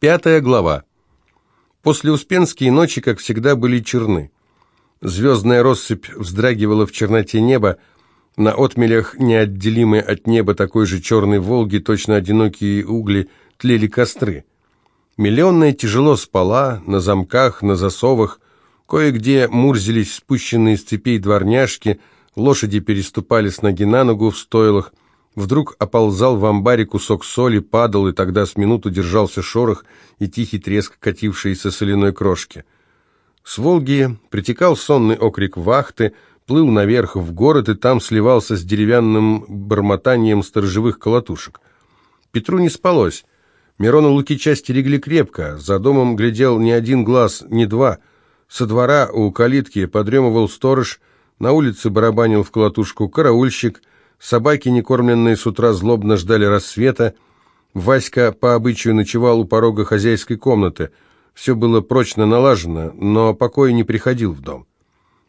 Пятая глава. После Успенские ночи, как всегда, были черны. Звездная россыпь вздрагивала в черноте неба, на отмелях, неотделимой от неба такой же черной Волги, точно одинокие угли, тлели костры. Миллионная тяжело спала, на замках, на засовах, кое-где мурзились спущенные с цепей дворняжки, лошади переступали с ноги на ногу в стойлах, Вдруг оползал в амбаре кусок соли, падал, и тогда с минуту держался шорох и тихий треск катившейся соляной крошки. С Волги притекал сонный окрик вахты, плыл наверх в город и там сливался с деревянным бормотанием сторожевых колотушек. Петру не спалось. Мирона Лукича стерегли крепко, за домом глядел не один глаз, не два. Со двора у калитки подремывал сторож, на улице барабанил в колотушку караульщик — Собаки, не кормленные с утра, злобно ждали рассвета. Васька по обычаю ночевал у порога хозяйской комнаты. Все было прочно налажено, но покой не приходил в дом.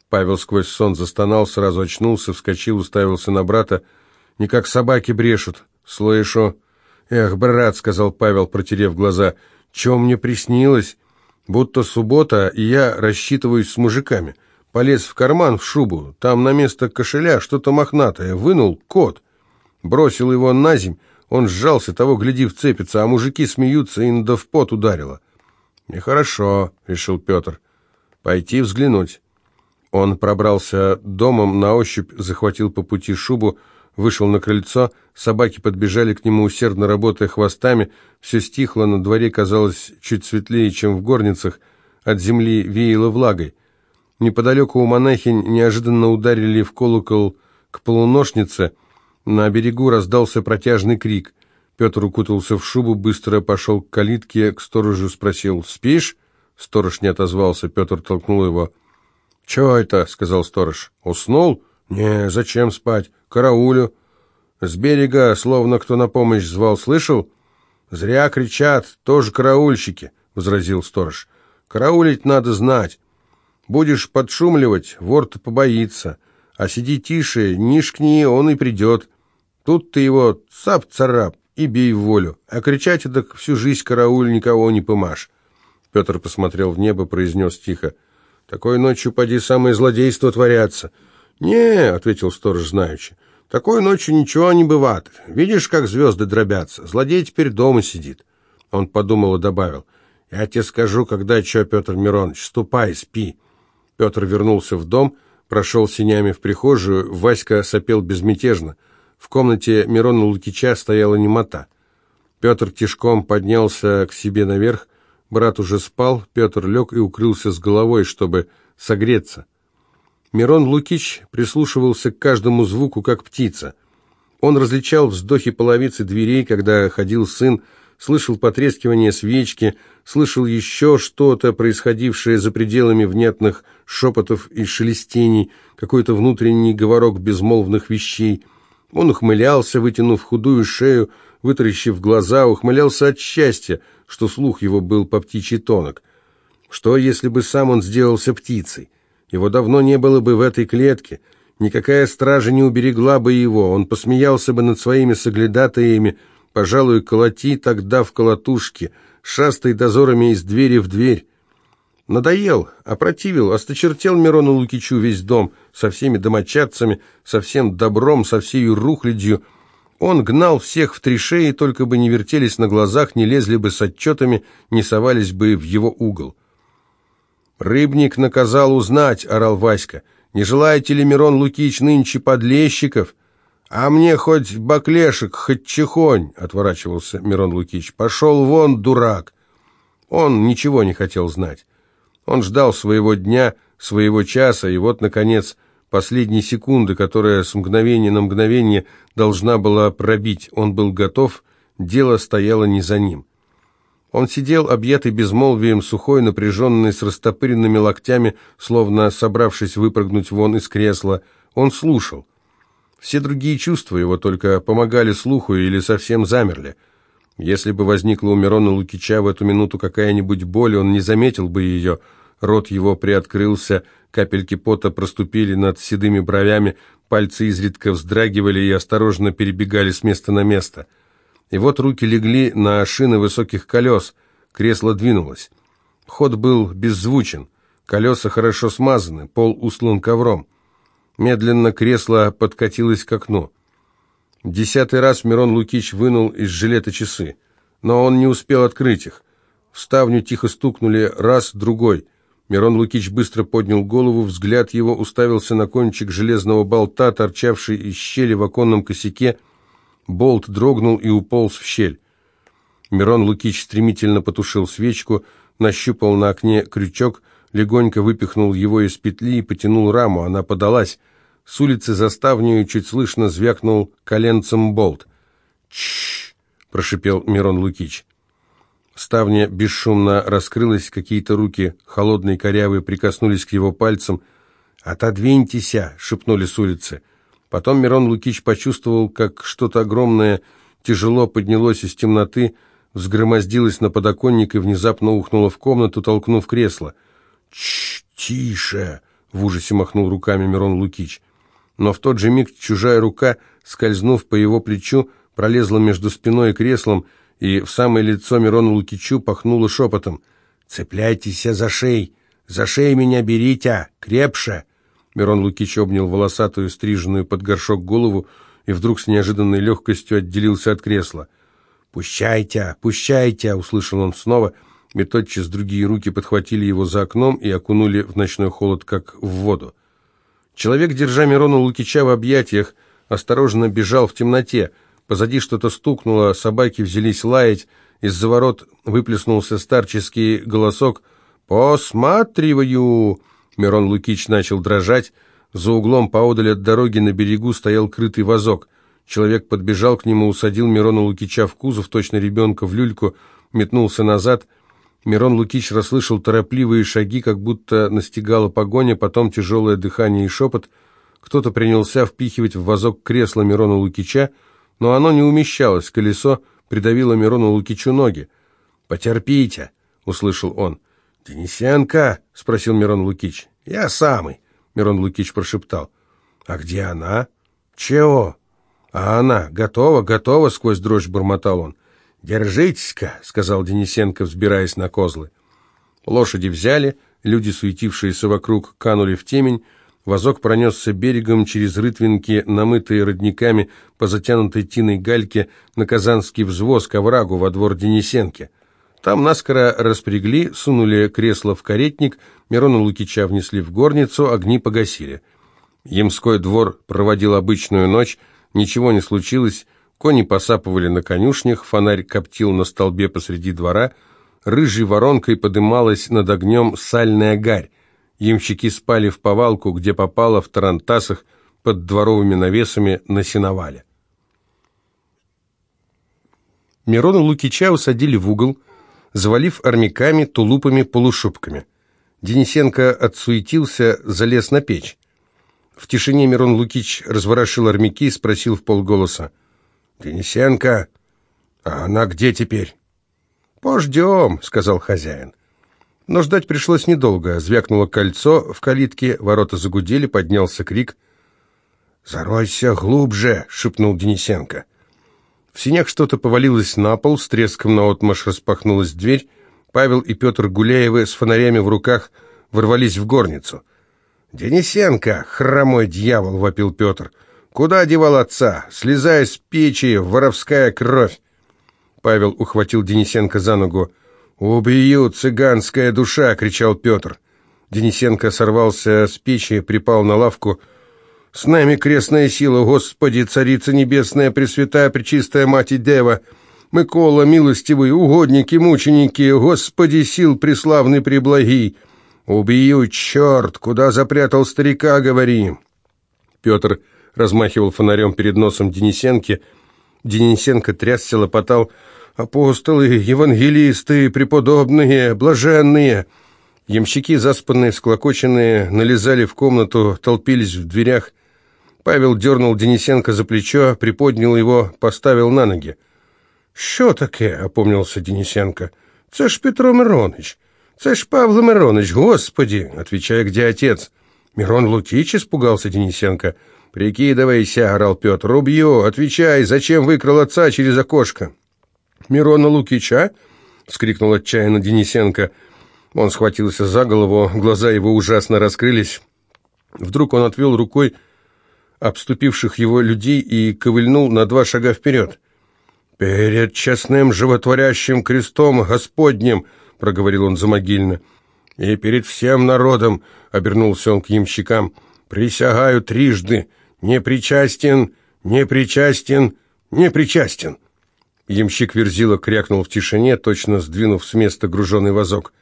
Павел сквозь сон застонал, сразу очнулся, вскочил, уставился на брата. «Не как собаки брешут, слышу». «Эх, брат», — сказал Павел, протерев глаза, — «чё мне приснилось? Будто суббота, и я рассчитываюсь с мужиками». Полез в карман, в шубу. Там на место кошеля что-то мохнатое. Вынул кот. Бросил его на земь. Он сжался, того, гляди, вцепится, а мужики смеются, и да в пот ударило. «Нехорошо», — решил Петр. «Пойти взглянуть». Он пробрался домом, на ощупь захватил по пути шубу, вышел на крыльцо, собаки подбежали к нему, усердно работая хвостами, все стихло, на дворе казалось чуть светлее, чем в горницах, от земли веяло влагой. Неподалеку у монахинь неожиданно ударили в колокол к полуношнице. На берегу раздался протяжный крик. Петр укутался в шубу, быстро пошел к калитке, к сторожу спросил «Спишь?» Сторож не отозвался, Петр толкнул его. «Чего это?» — сказал сторож. «Уснул?» «Не, зачем спать? Караулю». «С берега, словно кто на помощь звал, слышал?» «Зря кричат, тоже караульщики», — возразил сторож. «Караулить надо знать». Будешь подшумливать, вор-то побоится. А сиди тише, не шкни, он и придет. Тут ты его цап-царап и бей в волю. А кричать так всю жизнь карауль никого не помашь. Петр посмотрел в небо, произнес тихо. «Такой ночью, поди, самые злодейства творятся». «Не», — ответил сторож знаючи, — «такой ночью ничего не бывает. Видишь, как звезды дробятся? Злодей теперь дома сидит». Он подумал и добавил. «Я тебе скажу, когда что, Петр Миронович, ступай, спи». Петр вернулся в дом, прошел синями в прихожую, Васька сопел безмятежно. В комнате Мирона Лукича стояла немота. Петр тишком поднялся к себе наверх, брат уже спал, Петр лег и укрылся с головой, чтобы согреться. Мирон Лукич прислушивался к каждому звуку, как птица. Он различал вздохи половицы дверей, когда ходил сын, слышал потрескивание свечки, слышал еще что-то, происходившее за пределами внятных шепотов и шелестений, какой-то внутренний говорок безмолвных вещей. Он ухмылялся, вытянув худую шею, вытаращив глаза, ухмылялся от счастья, что слух его был по птичьи тонок. Что, если бы сам он сделался птицей? Его давно не было бы в этой клетке. Никакая стража не уберегла бы его, он посмеялся бы над своими соглядатаями, Пожалуй, колоти тогда в колотушке, шастай дозорами из двери в дверь. Надоел, опротивил, осточертел Мирону Лукичу весь дом, со всеми домочадцами, со всем добром, со всей рухлядью. Он гнал всех в три шеи, только бы не вертелись на глазах, не лезли бы с отчетами, не совались бы в его угол. «Рыбник наказал узнать», — орал Васька. «Не желаете ли, Мирон Лукич, нынче подлещиков?» «А мне хоть баклешек, хоть чехонь!» — отворачивался Мирон Лукич. «Пошел вон, дурак!» Он ничего не хотел знать. Он ждал своего дня, своего часа, и вот, наконец, последней секунды, которая с мгновения на мгновение должна была пробить. Он был готов, дело стояло не за ним. Он сидел, объятый безмолвием, сухой, напряженный, с растопыренными локтями, словно собравшись выпрыгнуть вон из кресла. Он слушал. Все другие чувства его только помогали слуху или совсем замерли. Если бы возникла у Мирона Лукича в эту минуту какая-нибудь боль, он не заметил бы ее. Рот его приоткрылся, капельки пота проступили над седыми бровями, пальцы изредка вздрагивали и осторожно перебегали с места на место. И вот руки легли на шины высоких колес. Кресло двинулось. Ход был беззвучен. Колеса хорошо смазаны, пол услан ковром. Медленно кресло подкатилось к окну. Десятый раз Мирон Лукич вынул из жилета часы, но он не успел открыть их. В ставню тихо стукнули раз, другой. Мирон Лукич быстро поднял голову, взгляд его уставился на кончик железного болта, торчавший из щели в оконном косяке. Болт дрогнул и уполз в щель. Мирон Лукич стремительно потушил свечку, нащупал на окне крючок, легонько выпихнул его из петли и потянул раму. Она подалась. С улицы за ставню чуть слышно звякнул коленцем болт. «Чш!» — прошипел Мирон Лукич. Ставня бесшумно раскрылась, какие-то руки, холодные корявые, прикоснулись к его пальцам. «Отодвиньтеся!» — шепнули с улицы. Потом Мирон Лукич почувствовал, как что-то огромное тяжело поднялось из темноты, взгромоздилось на подоконник и внезапно ухнуло в комнату, толкнув кресло. «Чш, тише!» — в ужасе махнул руками Мирон Лукич. Но в тот же миг чужая рука, скользнув по его плечу, пролезла между спиной и креслом, и в самое лицо Мирону Лукичу пахнуло шепотом. «Цепляйтесь за шеи! За шеи меня берите! Крепше!» Мирон Лукич обнял волосатую, стриженную под горшок голову и вдруг с неожиданной легкостью отделился от кресла. «Пущайте! Пущайте!» — услышал он снова, и тотчас другие руки подхватили его за окном и окунули в ночной холод, как в воду. Человек, держа Мирона Лукича в объятиях, осторожно бежал в темноте — Позади что-то стукнуло, собаки взялись лаять, из-за ворот выплеснулся старческий голосок «Посматриваю!» Мирон Лукич начал дрожать. За углом поодаль от дороги на берегу стоял крытый вазок. Человек подбежал к нему, усадил Мирона Лукича в кузов, точно ребенка в люльку, метнулся назад. Мирон Лукич расслышал торопливые шаги, как будто настигала погоня, потом тяжелое дыхание и шепот. Кто-то принялся впихивать в вазок кресло Мирона Лукича, но оно не умещалось, колесо придавило Мирону Лукичу ноги. «Потерпите», — услышал он. «Денисенко?» — спросил Мирон Лукич. «Я самый», — Мирон Лукич прошептал. «А где она?» «Чего?» «А она? Готова, готова?» — сквозь дрожь бормотал он. «Держитесь-ка», — сказал Денисенко, взбираясь на козлы. Лошади взяли, люди, суетившиеся вокруг, канули в темень, Возок пронесся берегом через рытвинки, намытые родниками по затянутой тиной гальке на казанский взвоз к оврагу во двор Денисенки. Там наскоро распрягли, сунули кресло в каретник, Мирона Лукича внесли в горницу, огни погасили. Ямской двор проводил обычную ночь, ничего не случилось, кони посапывали на конюшнях, фонарь коптил на столбе посреди двора, рыжей воронкой подымалась над огнем сальная гарь, Ямщики спали в повалку, где попало, в тарантасах, под дворовыми навесами на сеновале. Мирона Лукича усадили в угол, завалив армяками, тулупами, полушубками. Денисенко отсуетился, залез на печь. В тишине Мирон Лукич разворошил армяки и спросил в полголоса. «Денисенко, а она где теперь?» «Пождем», — сказал хозяин. Но ждать пришлось недолго. Звякнуло кольцо в калитке, ворота загудели, поднялся крик. «Заройся глубже!» — шепнул Денисенко. В синях что-то повалилось на пол, с треском наотмашь распахнулась дверь. Павел и Петр Гуляевы с фонарями в руках ворвались в горницу. «Денисенко, хромой дьявол!» — вопил Петр. «Куда девал отца? Слезай с печи, воровская кровь!» Павел ухватил Денисенко за ногу. «Убью, цыганская душа!» — кричал Петр. Денисенко сорвался с печи, припал на лавку. «С нами крестная сила, Господи, Царица Небесная, Пресвятая, Пречистая Мать и Дева! Микола, милостивый, угодники, мученики, Господи, сил преславный, преблагий! Убью, черт! Куда запрятал старика, говори!» Петр размахивал фонарем перед носом Денисенки. Денисенко трясся, лопотал апостолы, евангелисты, преподобные, блаженные. Ямщики, заспанные, склокоченные, налезали в комнату, толпились в дверях. Павел дернул Денисенко за плечо, приподнял его, поставил на ноги. «Що таке?» — опомнился Денисенко. «Це ж Петро Мироныч! Це ж Павло Мироныч! Господи!» Отвечая, где отец. «Мирон Лукич?» — испугался Денисенко. «Прикидывайся!» — орал Петр. «Убью! Отвечай! Зачем выкрал отца через окошко?» Мирона Лукича? вскрикнул отчаянно Денисенко. Он схватился за голову, глаза его ужасно раскрылись. Вдруг он отвел рукой обступивших его людей и ковыльнул на два шага вперед. «Перед честным животворящим крестом Господним!» — проговорил он замогильно. «И перед всем народом!» — обернулся он к ямщикам. «Присягаю трижды! Не причастен, не причастен, не причастен!» Ямщик Верзила крякнул в тишине, точно сдвинув с места груженный вазок.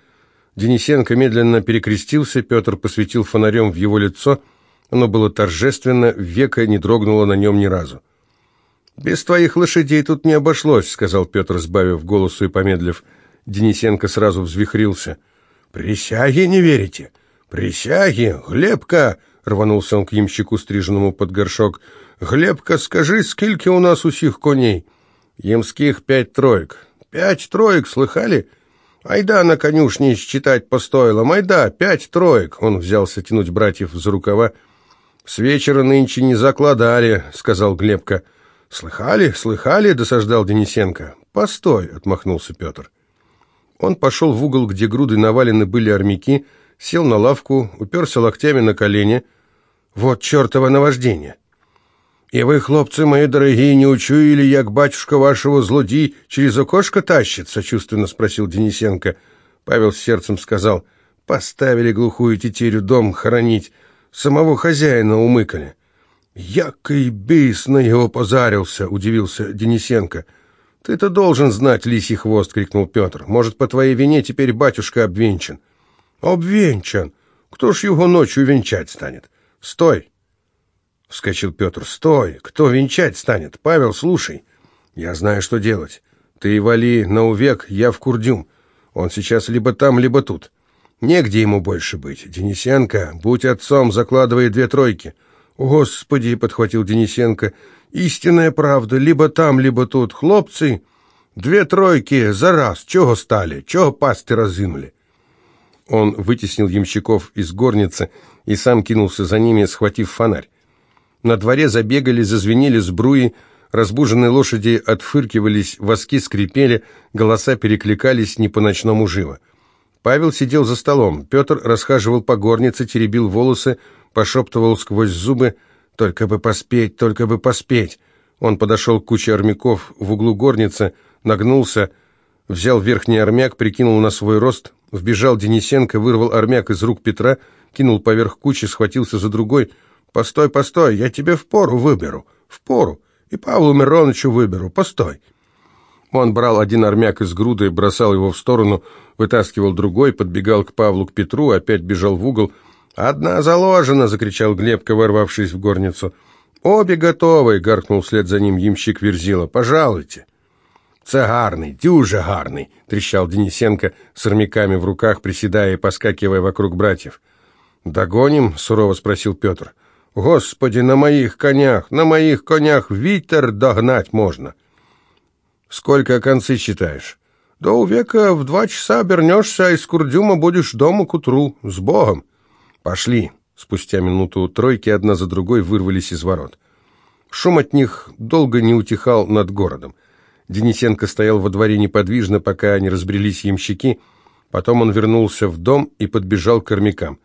Денисенко медленно перекрестился, Петр посветил фонарем в его лицо. Оно было торжественно, века не дрогнуло на нем ни разу. «Без твоих лошадей тут не обошлось», — сказал Петр, сбавив голосу и помедлив. Денисенко сразу взвихрился. «Присяги не верите? Присяги! Глебка!» — рванулся он к ямщику, стриженному под горшок. «Глебка, скажи, сколько у нас усих коней?» «Ямских пять троек». «Пять троек, слыхали?» «Айда на конюшне считать по стойлам, айда, пять троек!» Он взялся тянуть братьев за рукава. «С вечера нынче не закладали», — сказал Глебка. «Слыхали, слыхали?» — досаждал Денисенко. «Постой», — отмахнулся Петр. Он пошел в угол, где груды навалены были армяки, сел на лавку, уперся локтями на колени. «Вот чертово наваждение!» «И вы, хлопцы мои дорогие, не учуяли, як батюшка вашего злодей через окошко тащит?» — сочувственно спросил Денисенко. Павел с сердцем сказал, «Поставили глухую тетерю дом хоронить, самого хозяина умыкали». «Якой бейс на его позарился!» — удивился Денисенко. «Ты-то должен знать, лисий хвост!» — крикнул Петр. «Может, по твоей вине теперь батюшка обвенчан?» «Обвенчан! Кто ж его ночью венчать станет? Стой!» — вскочил Петр. «Стой! Кто венчать станет? Павел, слушай. Я знаю, что делать. Ты вали на увек, я в Курдюм. Он сейчас либо там, либо тут. Негде ему больше быть. Денисенко, будь отцом, закладывай две тройки». «Господи!» — подхватил Денисенко. «Истинная правда, либо там, либо тут. Хлопцы, две тройки за раз. Чего стали? Чего пасти разынули?» Он вытеснил ямщиков из горницы и сам кинулся за ними, схватив фонарь. На дворе забегали, зазвенели сбруи, разбуженные лошади отфыркивались, воски скрипели, голоса перекликались не по-ночному живо. Павел сидел за столом, Петр расхаживал по горнице, теребил волосы, пошептывал сквозь зубы «Только бы поспеть, только бы поспеть!» Он подошел к куче армяков в углу горницы, нагнулся, взял верхний армяк, прикинул на свой рост, вбежал Денисенко, вырвал армяк из рук Петра, кинул поверх кучи, схватился за другой — «Постой, постой, я тебе в пору выберу, в пору, и Павлу Мироновичу выберу, постой». Он брал один армяк из груды, бросал его в сторону, вытаскивал другой, подбегал к Павлу, к Петру, опять бежал в угол. «Одна заложена!» — закричал Глебка, ворвавшись в горницу. «Обе готовы!» — гаркнул вслед за ним ямщик Верзила. «Пожалуйте!» «Це гарный, дюже гарный!» — трещал Денисенко с армяками в руках, приседая и поскакивая вокруг братьев. «Догоним?» — сурово спросил Петр. Господи, на моих конях, на моих конях ветер догнать можно. Сколько концы считаешь? До века в два часа обернешься, а из Курдюма будешь дома к утру. С Богом. Пошли. Спустя минуту тройки одна за другой вырвались из ворот. Шум от них долго не утихал над городом. Денисенко стоял во дворе неподвижно, пока не разбрелись ямщики. Потом он вернулся в дом и подбежал к армякам.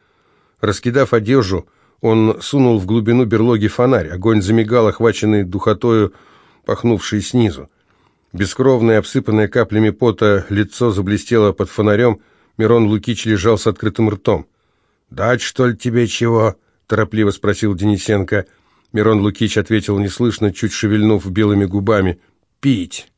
Раскидав одежду, он сунул в глубину берлоги фонарь. Огонь замигал, охваченный духотою, пахнувшей снизу. Бескровное, обсыпанное каплями пота, лицо заблестело под фонарем. Мирон Лукич лежал с открытым ртом. «Дать, что ли, тебе чего?» — торопливо спросил Денисенко. Мирон Лукич ответил неслышно, чуть шевельнув белыми губами. «Пить!»